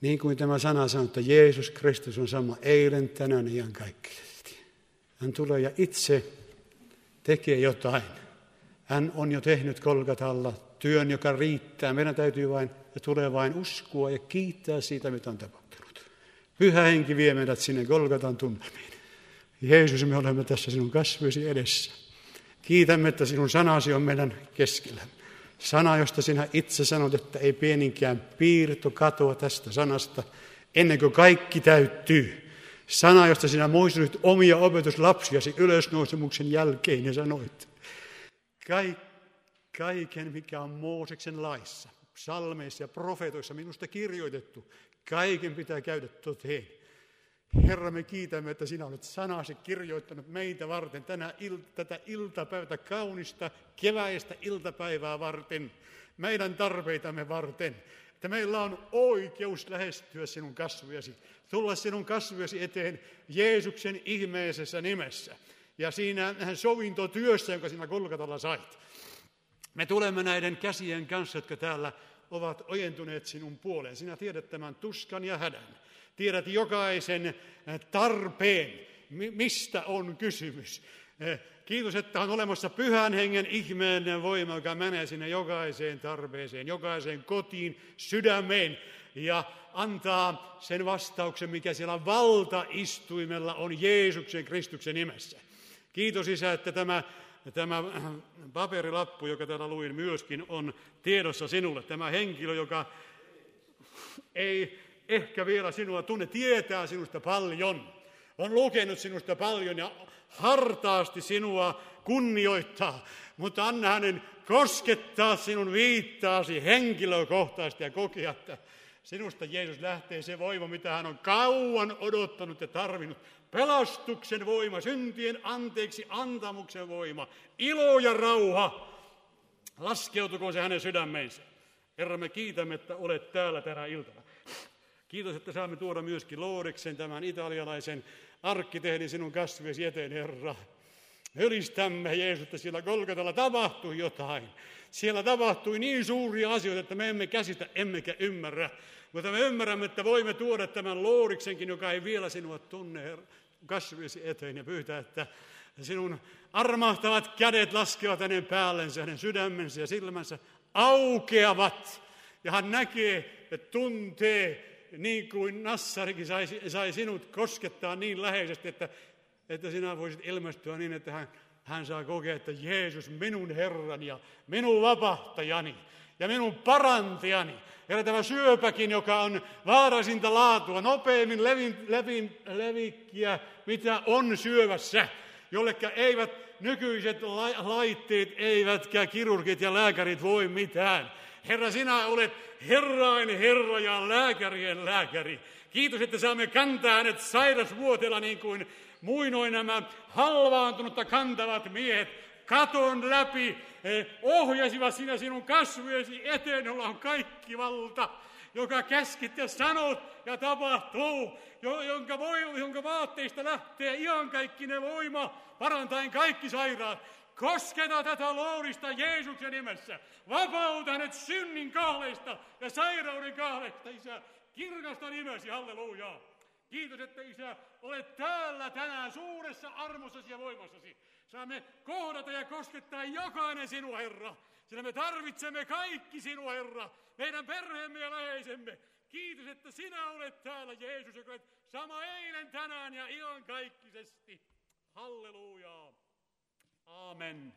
Niin kuin tämä sana sanoo, että Jeesus Kristus on sama eilen, tänään ja kaikkisesti. Hän tulee ja itse tekee jotain. Hän on jo tehnyt Kolgatalla työn, joka riittää. Meidän täytyy vain ja tulee vain uskoa ja kiittää siitä, mitä on tapahtunut. Pyhä henki vie meidät sinne Golgatan tunnelmiin. Jeesus, me olemme tässä sinun kasvoisi edessä. Kiitämme, että sinun sanasi on meidän keskellä. Sana, josta sinä itse sanot, että ei pieninkään piirto katoa tästä sanasta, ennen kuin kaikki täyttyy. Sana, josta sinä muistutit omia opetuslapsiasi ylösnousemuksen jälkeen ja sanoit, kaiken, mikä on Mooseksen laissa, psalmeissa ja profeetoissa minusta kirjoitettu, kaiken pitää käydä toteen. Herra, me kiitämme, että sinä olet sanasi kirjoittanut meitä varten tänä il, tätä iltapäivää, kaunista keväistä iltapäivää varten, meidän tarpeitamme varten. Että meillä on oikeus lähestyä sinun kasviasi, tulla sinun kasviasi eteen Jeesuksen ihmeisessä nimessä. Ja siinä sovintotyössä, jonka sinä Kolkatalla sait. Me tulemme näiden käsien kanssa, jotka täällä ovat ojentuneet sinun puoleen. Sinä tiedät tämän tuskan ja hädän. Tiedät jokaisen eh, tarpeen, mistä on kysymys. Eh, kiitos, että on olemassa pyhän hengen ihmeellinen voima, joka menee sinne jokaiseen tarpeeseen, jokaiseen kotiin, sydämeen ja antaa sen vastauksen, mikä siellä valtaistuimella on Jeesuksen Kristuksen nimessä. Kiitos Isä, että tämä, tämä paperilappu, joka täällä luin myöskin, on tiedossa sinulle. Tämä henkilö, joka ei ehkä vielä sinua tunne, tietää sinusta paljon, on lukenut sinusta paljon ja hartaasti sinua kunnioittaa, mutta anna hänen koskettaa sinun viittaasi henkilökohtaisesti ja kokea, että sinusta Jeesus lähtee se voima, mitä hän on kauan odottanut ja tarvinnut. Pelastuksen voima, syntien anteeksi antamuksen voima, ilo ja rauha. Laskeutukoon se hänen sydämeensä. Herra, me kiitämme, että olet täällä tänä iltana. Kiitos, että saamme tuoda myöskin Loodeksen, tämän italialaisen arkkitehdin sinun kasviesi eteen, Herra. Hölistämme Jeesus, että siellä Golgatalla tapahtui jotain. Siellä tapahtui niin suuria asioita, että me emme käsitä, emmekä ymmärrä. Mutta me ymmärrämme, että voimme tuoda tämän Looriksenkin, joka ei vielä sinua tunne, kasviesi eteen ja pyytää, että sinun armahtavat kädet laskevat hänen päällensä, hänen sydämensä ja silmänsä aukeavat. Ja hän näkee ja tuntee niin kuin Nassarikin sai, sai sinut koskettaa niin läheisesti, että, että sinä voisit ilmestyä niin, että hän, hän saa kokea, että Jeesus, minun Herrani ja minun vapahtajani ja minun parantajani. Ja tämä syöpäkin, joka on vaaraisinta laatua, nopeimmin levin, levin, levikkiä, mitä on syövässä, jollekka eivät nykyiset laitteet, eivätkä kirurgit ja lääkärit voi mitään. Herra, sinä olet Herrain Herra ja lääkärien lääkäri. Kiitos, että saamme kantaa hänet sairasvuotella niin kuin muinoin nämä halvaantunutta kantavat miehet katon läpi eh, ohjasivat sinä sinun kasvujesi eteen, jolla on kaikki valta, joka käskit ja sanot ja tapahtuu, jonka, voi, jonka vaatteista lähtee ihan kaikki ne voima, parantaen kaikki sairaat. Kosketa tätä lourista Jeesuksen nimessä. Vapauta hänet synnin kahleista ja sairauden kahleista, Isä. Kirkasta nimesi, halleluja. Kiitos, että Isä, olet täällä tänään suuressa armossasi ja voimassasi. Saamme kohdata ja koskettaa jokainen sinua, Herra. Sillä me tarvitsemme kaikki sinua, Herra. Meidän perheemme ja läheisemme. Kiitos, että sinä olet täällä, Jeesus, joka olet sama eilen, tänään ja ihan kaikkisesti. Halleluja. Amen.